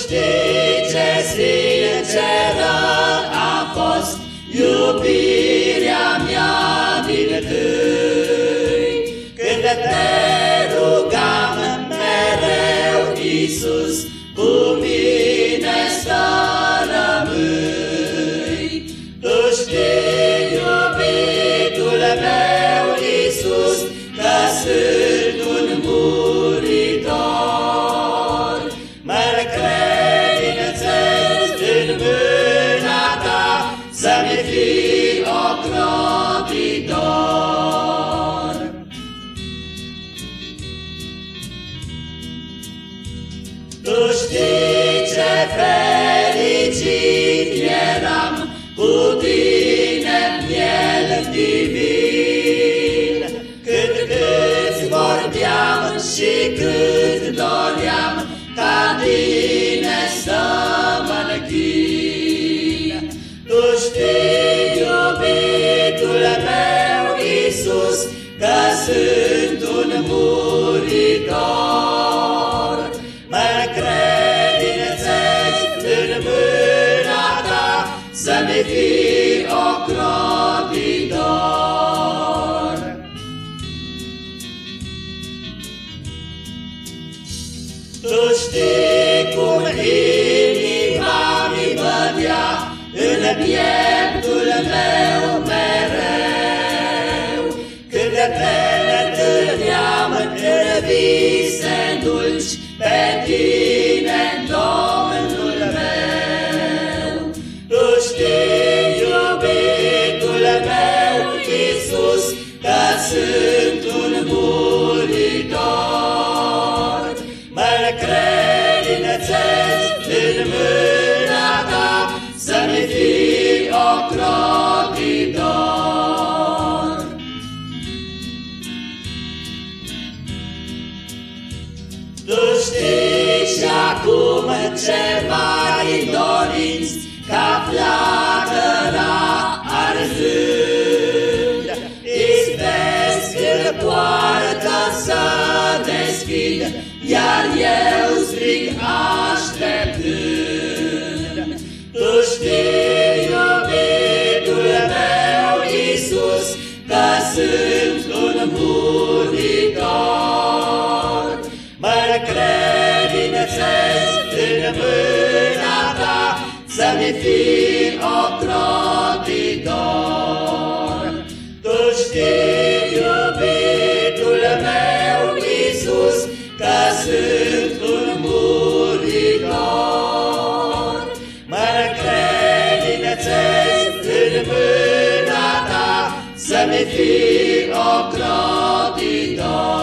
știi ce sinceră a fost iubirea mea din tâi. Când te rugam mereu, Iisus, fericit eram cu tine miel divin, Cât îți vorbeam și cât doream ca tine să mă închin. Tu știi, iubitul meu, Iisus, că sunt un muritor. Să-mi fii ocrotitor. Tu știi cum inima mi bătea în pieptul meu mereu, Când te întâlneam în vise dulci pe tine, sunt un muritor. Mă credințez în mâna ta să-mi fii ocrotitor. Tu știi și acum ce mai doriți ca flacăra iar eu strig așteptând. Tu știi, iubitul meu, Iisus, că sunt un muritor. Mă credințez în mâna ta să-mi fii ocrotitor. Tu știi, mâna ta să-mi fii ocrotitor.